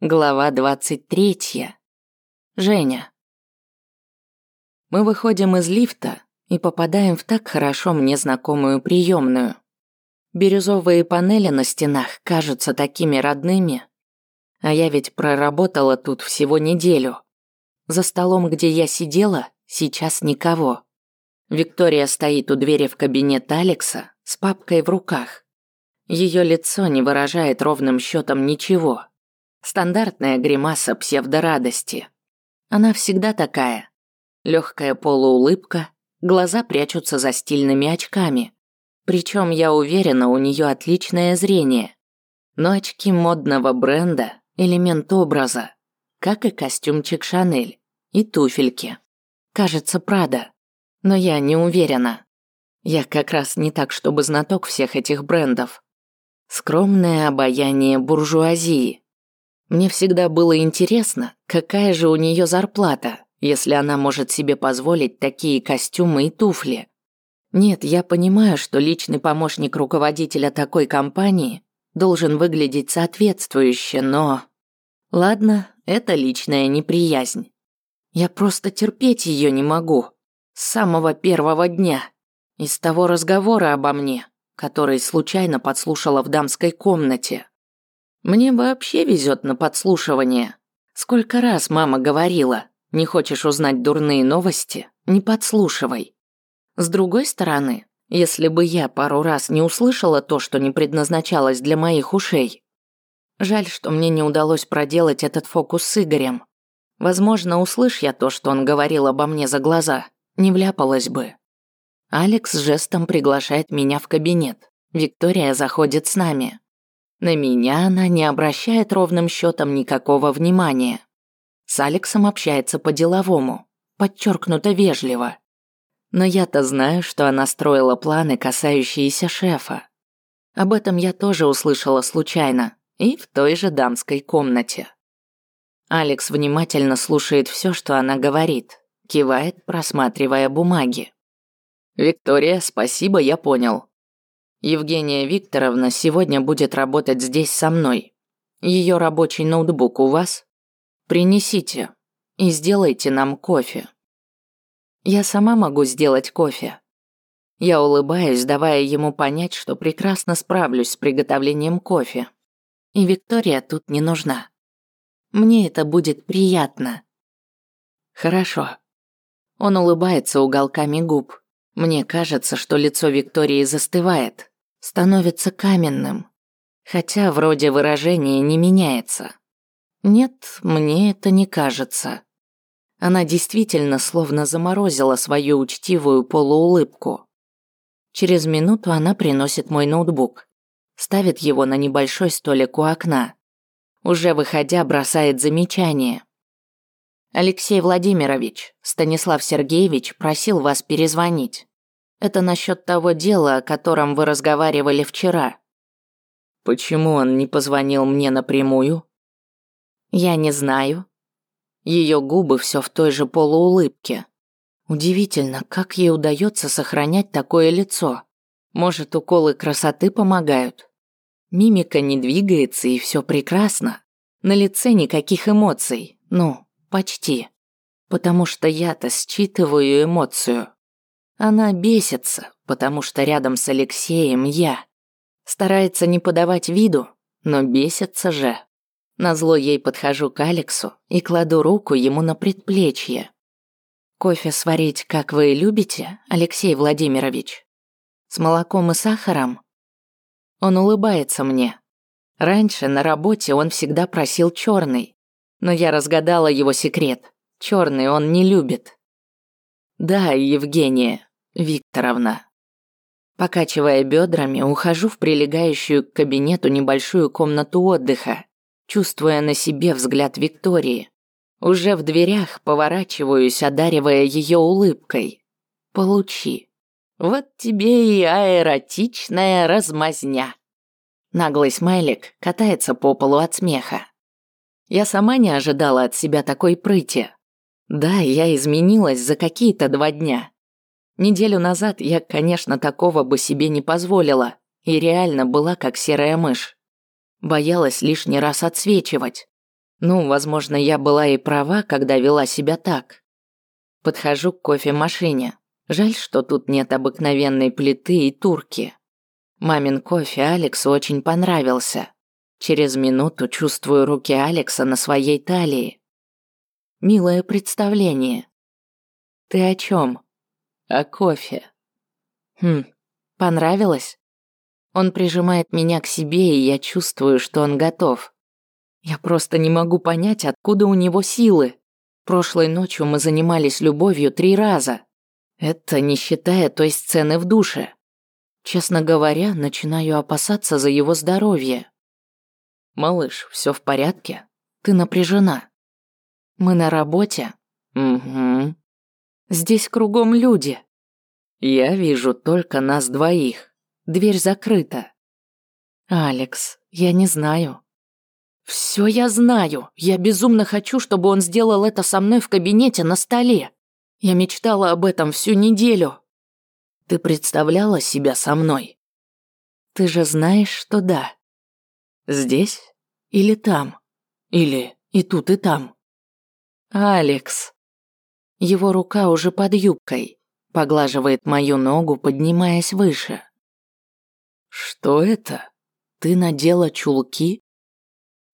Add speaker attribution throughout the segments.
Speaker 1: Глава 23. Женя. Мы выходим из лифта и попадаем в так хорошо мне знакомую приемную. Бирюзовые панели на стенах кажутся такими родными. А я ведь проработала тут всего неделю. За столом, где я сидела, сейчас никого. Виктория стоит у двери в кабинет Алекса с папкой в руках. Ее лицо не выражает ровным счетом ничего. Стандартная гримаса псевдорадости. Она всегда такая. Легкая полуулыбка, глаза прячутся за стильными очками. Причем я уверена, у нее отличное зрение. Но очки модного бренда – элемент образа, как и костюмчик Шанель и туфельки. Кажется, Прада. Но я не уверена. Я как раз не так, чтобы знаток всех этих брендов. Скромное обаяние буржуазии – мне всегда было интересно, какая же у нее зарплата, если она может себе позволить такие костюмы и туфли. Нет, я понимаю, что личный помощник руководителя такой компании должен выглядеть соответствующе, но... Ладно, это личная неприязнь. Я просто терпеть ее не могу. С самого первого дня. Из того разговора обо мне, который случайно подслушала в дамской комнате. Мне вообще везет на подслушивание. Сколько раз мама говорила, не хочешь узнать дурные новости, не подслушивай. С другой стороны, если бы я пару раз не услышала то, что не предназначалось для моих ушей. Жаль, что мне не удалось проделать этот фокус с Игорем. Возможно, услышь я то, что он говорил обо мне за глаза, не вляпалась бы. Алекс жестом приглашает меня в кабинет. Виктория заходит с нами. На меня она не обращает ровным счетом никакого внимания. С Алексом общается по-деловому, подчеркнуто вежливо. Но я-то знаю, что она строила планы, касающиеся шефа. Об этом я тоже услышала случайно и в той же дамской комнате. Алекс внимательно слушает все, что она говорит, кивает, просматривая бумаги. «Виктория, спасибо, я понял. Евгения Викторовна сегодня будет работать здесь со мной. Ее рабочий ноутбук у вас? Принесите и сделайте нам кофе. Я сама могу сделать кофе. Я улыбаюсь, давая ему понять, что прекрасно справлюсь с приготовлением кофе. И Виктория тут не нужна. Мне это будет приятно. Хорошо. Он улыбается уголками губ. Мне кажется, что лицо Виктории застывает, становится каменным, хотя вроде выражение не меняется. Нет, мне это не кажется. Она действительно словно заморозила свою учтивую полуулыбку. Через минуту она приносит мой ноутбук, ставит его на небольшой столик у окна. Уже выходя, бросает замечание. Алексей Владимирович, Станислав Сергеевич просил вас перезвонить. Это насчет того дела, о котором вы разговаривали вчера. Почему он не позвонил мне напрямую? Я не знаю. Ее губы все в той же полуулыбке. Удивительно, как ей удается сохранять такое лицо. Может, уколы красоты помогают? Мимика не двигается и все прекрасно. На лице никаких эмоций. Ну, почти. Потому что я-то считываю эмоцию. Она бесится, потому что рядом с Алексеем я. Старается не подавать виду, но бесится же. Назло ей подхожу к Алексу и кладу руку ему на предплечье. «Кофе сварить, как вы любите, Алексей Владимирович? С молоком и сахаром?» Он улыбается мне. Раньше на работе он всегда просил черный, но я разгадала его секрет. Черный он не любит. «Да, Евгения, Викторовна. Покачивая бедрами, ухожу в прилегающую к кабинету небольшую комнату отдыха, чувствуя на себе взгляд Виктории. Уже в дверях поворачиваюсь, одаривая ее улыбкой. Получи. Вот тебе и аэротичная размазня. Наглый смайлик катается по полу от смеха. Я сама не ожидала от себя такой прыти. Да, я изменилась за какие-то два дня. Неделю назад я, конечно, такого бы себе не позволила и реально была как серая мышь. Боялась лишний раз отсвечивать. Ну, возможно, я была и права, когда вела себя так. Подхожу к кофемашине. Жаль, что тут нет обыкновенной плиты и турки. Мамин кофе Алексу очень понравился. Через минуту чувствую руки Алекса на своей талии. Милое представление. Ты о чем? О кофе. Хм, понравилось? Он прижимает меня к себе, и я чувствую, что он готов. Я просто не могу понять, откуда у него силы. Прошлой ночью мы занимались любовью три раза. Это не считая той сцены в душе. Честно говоря, начинаю опасаться за его здоровье. Малыш, все в порядке? Ты напряжена. Мы на работе? Угу. Здесь кругом люди. Я вижу только нас двоих. Дверь закрыта. Алекс, я не знаю. Все я знаю. Я безумно хочу, чтобы он сделал это со мной в кабинете на столе. Я мечтала об этом всю неделю. Ты представляла себя со мной? Ты же знаешь, что да. Здесь или там? Или и тут, и там? Алекс. Его рука уже под юбкой, поглаживает мою ногу, поднимаясь выше. Что это? Ты надела чулки?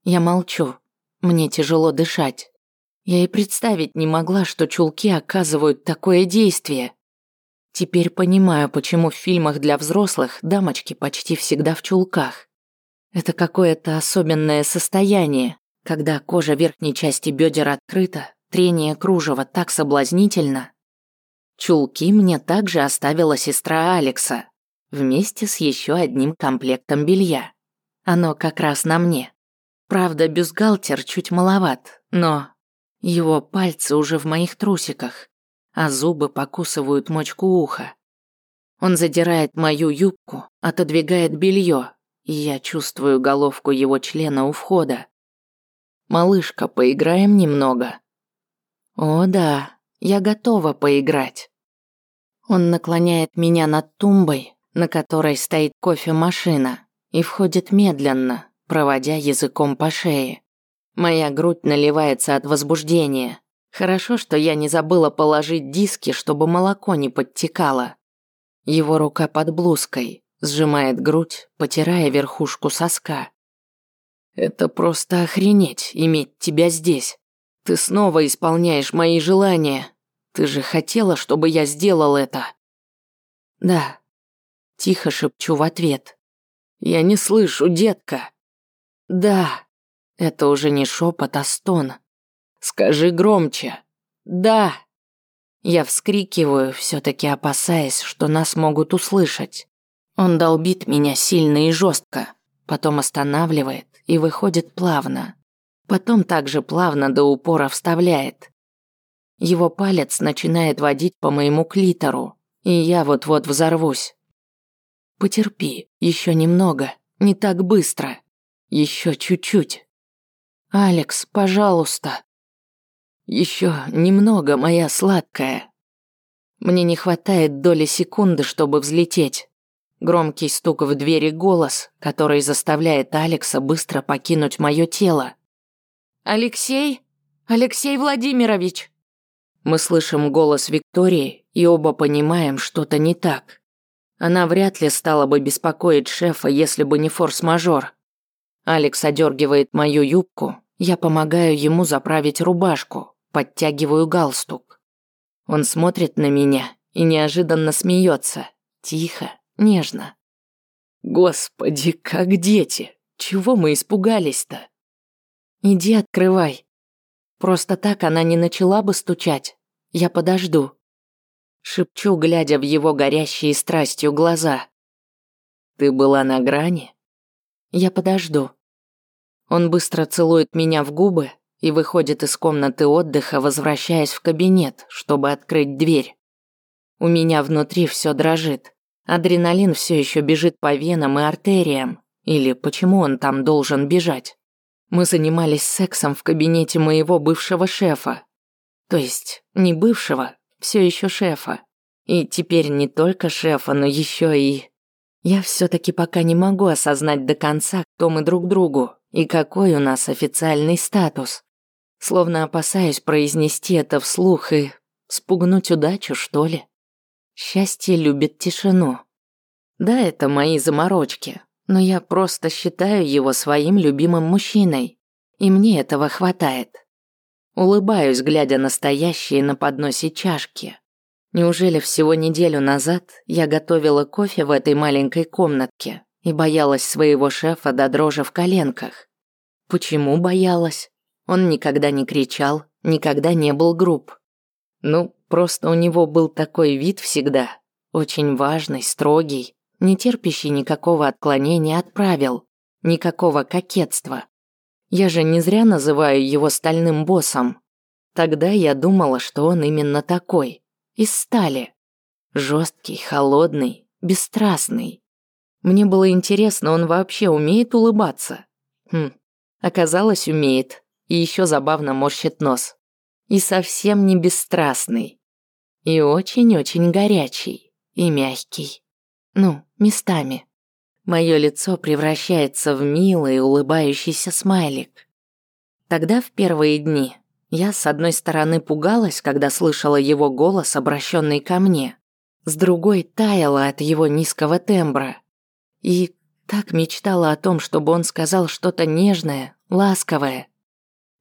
Speaker 1: Я молчу. Мне тяжело дышать. Я и представить не могла, что чулки оказывают такое действие. Теперь понимаю, почему в фильмах для взрослых дамочки почти всегда в чулках. Это какое-то особенное состояние, когда кожа верхней части бедер открыта, трение кружева так соблазнительно. Чулки мне также оставила сестра Алекса, вместе с еще одним комплектом белья. Оно как раз на мне. Правда, бюстгальтер чуть маловат, но его пальцы уже в моих трусиках а зубы покусывают мочку уха. Он задирает мою юбку, отодвигает белье, и я чувствую головку его члена у входа. «Малышка, поиграем немного?» «О да, я готова поиграть». Он наклоняет меня над тумбой, на которой стоит кофемашина, и входит медленно, проводя языком по шее. Моя грудь наливается от возбуждения. Хорошо, что я не забыла положить диски, чтобы молоко не подтекало. Его рука под блузкой, сжимает грудь, потирая верхушку соска. «Это просто охренеть, иметь тебя здесь. Ты снова исполняешь мои желания. Ты же хотела, чтобы я сделал это?» «Да», – тихо шепчу в ответ. «Я не слышу, детка». «Да», – это уже не шепот, а стон. Скажи громче. Да. Я вскрикиваю, все-таки опасаясь, что нас могут услышать. Он долбит меня сильно и жестко, потом останавливает и выходит плавно. Потом также плавно до упора вставляет. Его палец начинает водить по моему клитору, и я вот-вот взорвусь. Потерпи, еще немного, не так быстро. Еще чуть-чуть. Алекс, пожалуйста. Еще немного, моя сладкая. Мне не хватает доли секунды, чтобы взлететь. Громкий стук в двери голос, который заставляет Алекса быстро покинуть мое тело. «Алексей? Алексей Владимирович!» Мы слышим голос Виктории и оба понимаем, что-то не так. Она вряд ли стала бы беспокоить шефа, если бы не форс-мажор. Алекс одергивает мою юбку, я помогаю ему заправить рубашку, подтягиваю галстук. Он смотрит на меня и неожиданно смеется, тихо, нежно. Господи, как дети! Чего мы испугались-то? Иди открывай. Просто так она не начала бы стучать. Я подожду. Шепчу, глядя в его горящие страстью глаза. Ты была на грани? Я подожду. Он быстро целует меня в губы, и выходит из комнаты отдыха, возвращаясь в кабинет, чтобы открыть дверь. У меня внутри все дрожит. Адреналин все еще бежит по венам и артериям. Или почему он там должен бежать? Мы занимались сексом в кабинете моего бывшего шефа. То есть, не бывшего, все еще шефа. И теперь не только шефа, но еще и... Я все-таки пока не могу осознать до конца, кто мы друг другу И какой у нас официальный статус? Словно опасаюсь произнести это вслух и спугнуть удачу, что ли. Счастье любит тишину. Да, это мои заморочки, но я просто считаю его своим любимым мужчиной, и мне этого хватает. Улыбаюсь, глядя на стоящие на подносе чашки. Неужели всего неделю назад я готовила кофе в этой маленькой комнатке и боялась своего шефа до дрожи в коленках? Почему боялась? Он никогда не кричал, никогда не был груб. Ну, просто у него был такой вид всегда, очень важный, строгий, не терпящий никакого отклонения от правил, никакого кокетства. Я же не зря называю его стальным боссом. Тогда я думала, что он именно такой, из стали. Жесткий, холодный, бесстрастный. Мне было интересно, он вообще умеет улыбаться? Хм, оказалось, умеет. И еще забавно морщит нос. И совсем не бесстрастный. И очень-очень горячий. И мягкий. Ну, местами. Мое лицо превращается в милый, улыбающийся смайлик. Тогда в первые дни я с одной стороны пугалась, когда слышала его голос, обращенный ко мне, с другой таяла от его низкого тембра. И так мечтала о том, чтобы он сказал что-то нежное, ласковое.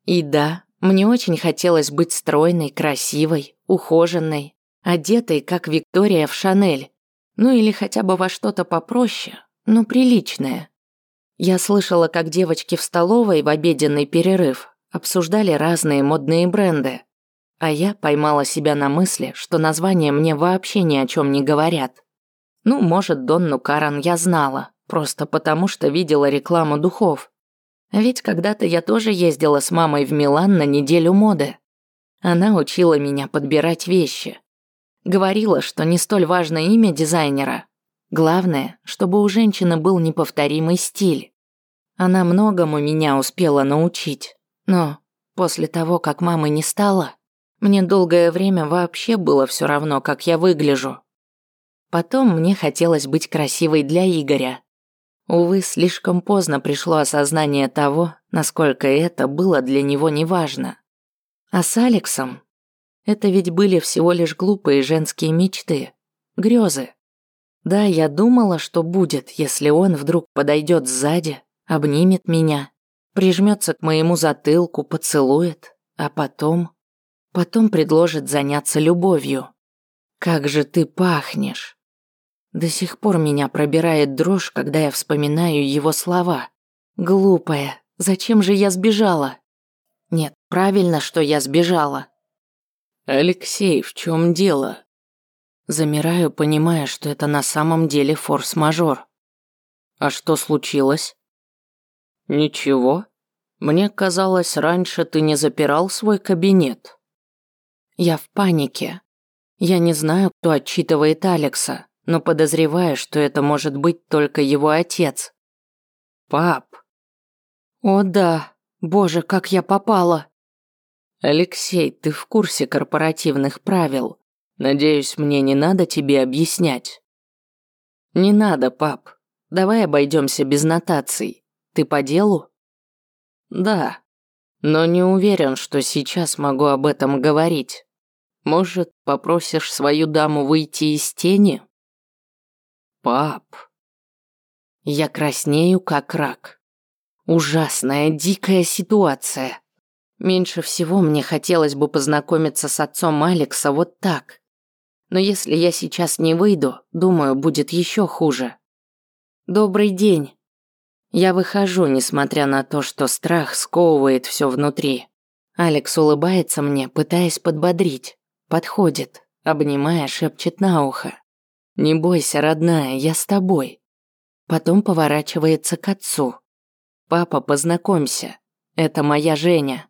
Speaker 1: И да, мне очень хотелось быть стройной, красивой, ухоженной, одетой, как Виктория в Шанель, ну или хотя бы во что-то попроще, но приличное. Я слышала, как девочки в столовой в обеденный перерыв обсуждали разные модные бренды, а я поймала себя на мысли, что названия мне вообще ни о чем не говорят. Ну, может, Донну Каран я знала, просто потому что видела рекламу духов. А ведь когда-то я тоже ездила с мамой в Милан на неделю моды. Она учила меня подбирать вещи. Говорила, что не столь важно имя дизайнера. Главное, чтобы у женщины был неповторимый стиль. Она многому меня успела научить. Но после того, как мамы не стало, мне долгое время вообще было все равно, как я выгляжу. Потом мне хотелось быть красивой для Игоря. Увы, слишком поздно пришло осознание того, насколько это было для него неважно. А с Алексом это ведь были всего лишь глупые женские мечты, грезы. Да, я думала, что будет, если он вдруг подойдет сзади, обнимет меня, прижмется к моему затылку, поцелует, а потом... Потом предложит заняться любовью. Как же ты пахнешь. До сих пор меня пробирает дрожь, когда я вспоминаю его слова. Глупая, зачем же я сбежала? Нет, правильно, что я сбежала.
Speaker 2: «Алексей, в чем дело?»
Speaker 1: Замираю, понимая, что это на самом деле форс-мажор.
Speaker 2: «А что случилось?»
Speaker 1: «Ничего. Мне казалось, раньше ты не запирал свой кабинет». Я в панике. Я не знаю, кто отчитывает Алекса, но подозреваю, что это может быть только его отец.
Speaker 2: «Пап!»
Speaker 1: «О да, боже, как я попала!»
Speaker 2: «Алексей, ты в курсе корпоративных правил. Надеюсь, мне не надо тебе объяснять».
Speaker 1: «Не надо, пап. Давай обойдемся без нотаций. Ты по делу?»
Speaker 2: «Да. Но не уверен, что сейчас могу об этом говорить. Может, попросишь свою даму выйти из тени?»
Speaker 1: «Пап...» Я краснею, как рак. Ужасная, дикая ситуация. Меньше всего мне хотелось бы познакомиться с отцом Алекса вот так. Но если я сейчас не выйду, думаю, будет еще хуже. Добрый день. Я выхожу, несмотря на то, что страх сковывает все внутри. Алекс улыбается мне, пытаясь подбодрить. Подходит, обнимая, шепчет на ухо. «Не бойся, родная, я с тобой». Потом поворачивается к отцу. «Папа, познакомься. Это моя Женя».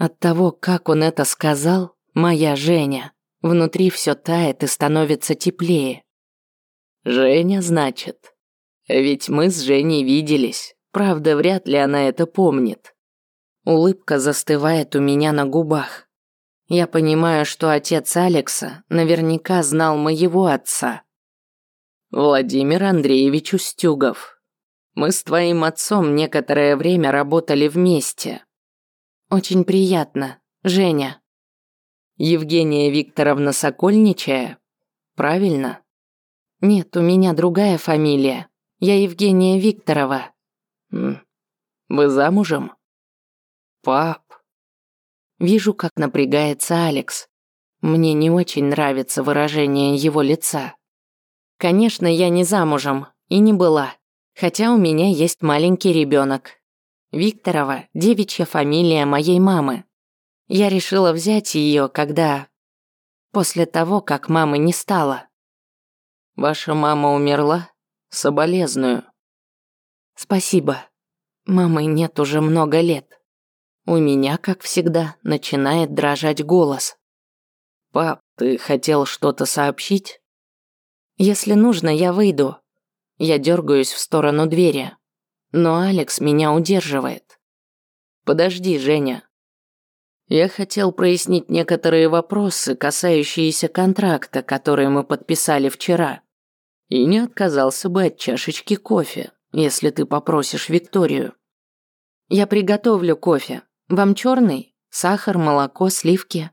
Speaker 1: От того, как он это сказал, моя Женя, внутри все тает и становится теплее. Женя, значит. Ведь мы с Женей виделись, правда, вряд ли она это помнит. Улыбка застывает у меня на губах. Я понимаю, что отец Алекса наверняка знал моего отца. Владимир Андреевич Устюгов.
Speaker 2: Мы с твоим отцом некоторое время работали вместе.
Speaker 1: Очень приятно, Женя.
Speaker 2: Евгения Викторовна Сокольничая? Правильно?
Speaker 1: Нет, у меня другая фамилия. Я Евгения Викторова.
Speaker 2: Вы замужем?
Speaker 1: Пап. Вижу, как напрягается Алекс. Мне не очень нравится выражение его лица. Конечно, я не замужем и не была, хотя у меня есть маленький ребенок. Викторова – девичья фамилия моей мамы. Я решила взять ее, когда... После того, как мамы не стало.
Speaker 2: Ваша мама умерла? Соболезную.
Speaker 1: Спасибо. Мамы нет уже много лет. У меня, как всегда, начинает дрожать голос.
Speaker 2: «Пап, ты хотел что-то сообщить?»
Speaker 1: «Если нужно, я выйду». Я дергаюсь в сторону двери. Но Алекс меня удерживает.
Speaker 2: «Подожди, Женя. Я хотел прояснить некоторые вопросы, касающиеся контракта, который мы подписали вчера. И не отказался бы от чашечки кофе, если ты попросишь Викторию».
Speaker 1: «Я приготовлю кофе. Вам черный? Сахар, молоко, сливки?»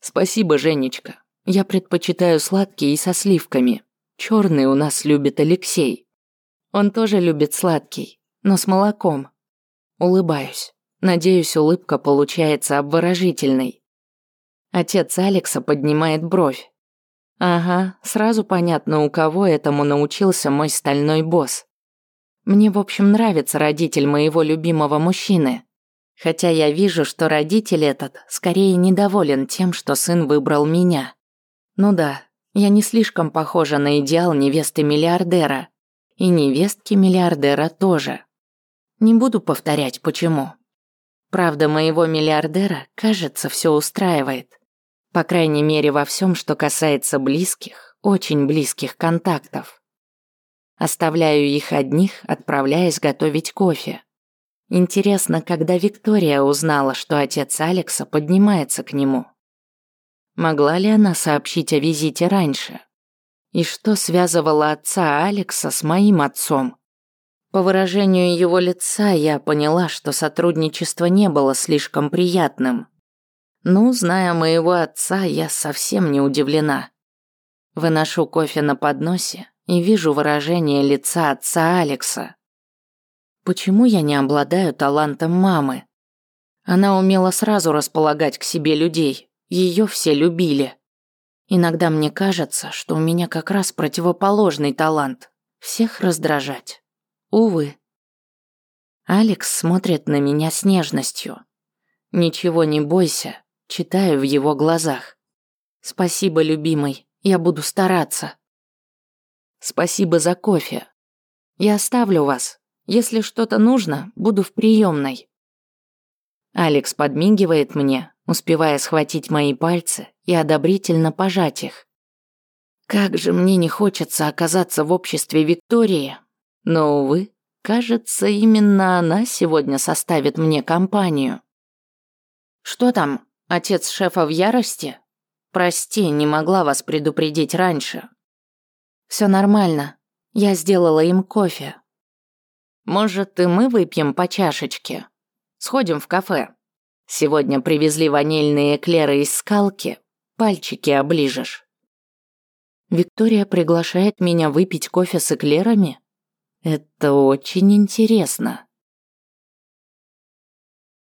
Speaker 2: Спасибо, Женечка. Я предпочитаю сладкие и со сливками. Черный у нас любит Алексей.
Speaker 1: Он тоже любит сладкий, но с молоком. Улыбаюсь. Надеюсь, улыбка получается обворожительной. Отец Алекса поднимает бровь. Ага, сразу понятно, у кого этому научился мой стальной босс. Мне, в общем, нравится родитель моего любимого мужчины. Хотя я вижу, что родитель этот скорее недоволен тем, что сын выбрал меня. Ну да, я не слишком похожа на идеал невесты миллиардера. И невестки миллиардера тоже. Не буду повторять, почему. Правда, моего миллиардера, кажется, все устраивает. По крайней мере, во всем, что касается близких, очень близких контактов. Оставляю их одних, отправляясь готовить кофе. Интересно, когда Виктория узнала, что отец Алекса поднимается к нему. Могла ли она сообщить о визите раньше? И что связывало отца Алекса с моим отцом? По выражению его лица я поняла, что сотрудничество не было слишком приятным. Ну, зная моего отца, я совсем не удивлена. Выношу кофе на подносе и вижу выражение лица отца Алекса. Почему я не обладаю талантом мамы? Она умела сразу располагать к себе людей, ее все любили. Иногда мне кажется, что у меня как раз противоположный талант – всех раздражать. Увы. Алекс смотрит на меня с нежностью. «Ничего не бойся», читаю в его глазах. «Спасибо, любимый, я буду стараться». «Спасибо за кофе. Я оставлю вас, если что-то нужно, буду в приемной. Алекс подмигивает мне, успевая схватить мои пальцы и одобрительно пожать их. Как же мне не хочется оказаться в обществе Виктории. Но, увы, кажется, именно она сегодня составит мне компанию. Что там, отец шефа в ярости? Прости, не могла вас предупредить раньше. Все нормально. Я сделала им кофе. Может, и мы выпьем по чашечке? Сходим в кафе. Сегодня привезли ванильные эклеры из скалки. Пальчики оближешь. Виктория приглашает меня выпить кофе с эклерами? Это очень интересно.